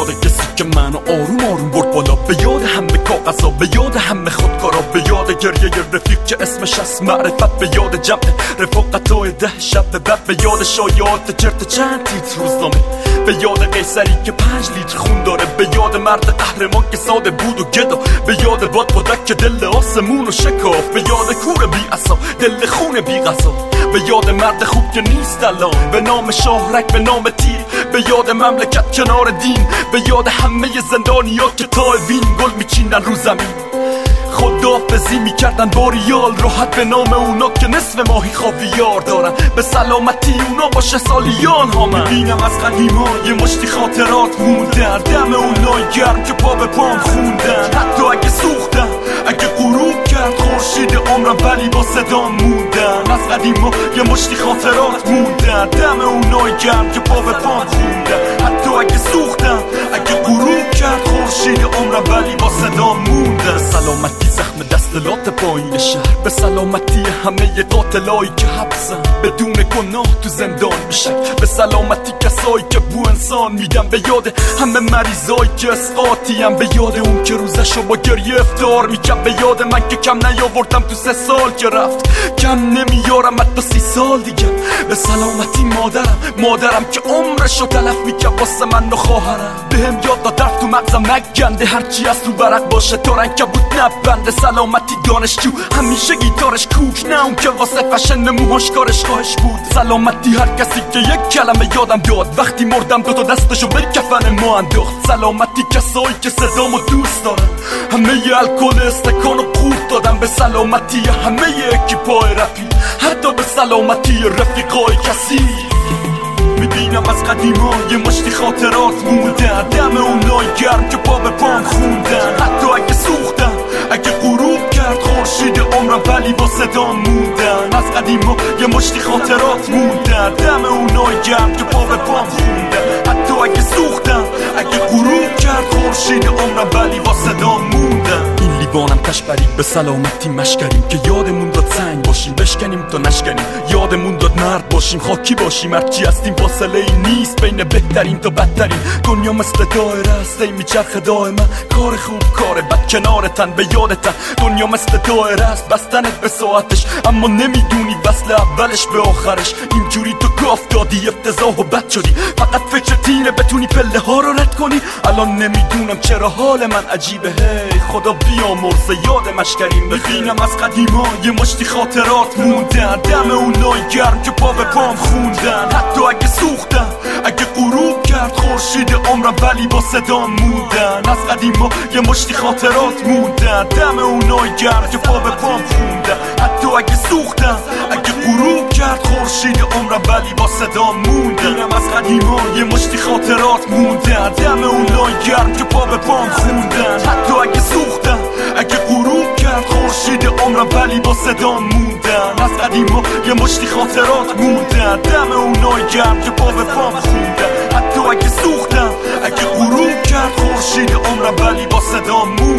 یاد کسی که منو آروم آروم برد بالا به یاد همه کاغذا به یاد همه خودکارا به یاد گریه رفیق که اسمش از معرفت به یاد جمع رفاقت های ده شب به بعد به یاد شایات چرت چند تیت روزنامه به یاد قیصری که پنج لیتر خون داره به یاد مرد قهرمان که ساده بود و گدا به یاد باد بادک که دل آسمون و شکاف به یاد کور بی اصا دل خون بی غذا به یاد مرد خوب که نیست الان به نام شاهرک به نام تیر به یاد مملکت کنار دین به یاد همه زندانیا که تا وین گل میچینن رو زمین خدافزی می‌کردن با ریال راحت به نام اونا که نصف ماهی خاویار دارن به سلامتی اونا باشه سالیان ها من می‌بینم از قدیما یه مشتی خاطرات موندن دم اونای گرم که پا به پام خوندن حتی اگه سوختن اگه غروب کرد خورشید عمرم ولی با صدا از قدیما یه مشتی خاطرات موندن دم اونای گرم که پا به پام خوندن حتی اگه سوختن اگه غروب کرد خورشید عمرم ولی با صدا موندن سلامتی دستلات پایین شهر به سلامتی همه قاتلایی که حبسن بدون گناه تو زندان میشن به سلامتی کسایی که بو انسان میدن به یاد همه مریضایی که اسقاطی هم به یاد اون که روزشو با گریه افتار میکن به یاد من که کم نیاوردم تو سه سال که رفت کم نمیارم حتی سی سال دیگه به سلامتی مادرم مادرم که عمرشو تلف میکن واسه من و خواهرم بهم یاد داد تو مغزم نگنده هرچی از تو برق باشه تا رنگ بود نبنده سلامتی دانشجو همیشه گیتارش کوک نه اون که واسه فشن موهاش کارش خواهش بود. سلامتی هر کسی که یک کلمه یادم داد وقتی مردم دو تا دستشو به کفن ما انداخت. سلامتی کسایی که صدامو دوست دارن. همه الکل استکان و قورت دادم به سلامتی همه اکیپای رپی حتی به سلامتی رفیقای کسی. می‌بینم از قدیما یه مشتی خاطرات موندن دم اونای گرم که پا به پام خوندن. حتی اگه مشتی این لیوانم تشبری به سلامتی مشکریم که یادمون داد سنگ باشیم بشکنیم تا نشکنیم. یادمون داد مرد باشیم خاکی باشیم. هرچی هستیم فاصله ای نیست بین بهترین تا بدترین. دنیا مثل دایره است ای میچرخه دائما کار خوب کار بد کنارتن به یادتن. دنیا مثل دایره است بستنت به ساعتش. اما نمی‌دونی وصل اولش به آخرش. اینجوری تو گاف دادی افتضاح و بد شدی. فقط فکر تینه بتونی پله ها رو رد کنی. الان نمی‌دونم چرا حال من عجیبه. هی خدا بیامرز یاد مشکریم ببینم از قدیما یه مشتی خاطرات موندن. دم اونای گرم که پا به پام خوندن. حتی اگه سوختن اگه غروب کرد خورشید عمرم ولی با صدا موندن. از قدیما یه مشتی خاطرات موندن. دم اونای گرم که پا به پام خوندن. حتی اگه سوختن اگه غروب کرد خورشید عمرم ولی با صدا موندن از قدیما یه مشتی خاطرات موندن دم اونای گرم که پا به پام خوندن حتی اگه سوختن اگه غروب کرد خورشید عمرم ولی با صدا موندن از قدیما یه مشتی خاطرات موندن دم اونای گرم که پا به پام خوندن حتی اگه سوختن اگه غروب کرد خورشید عمرم ولی با صدا موندن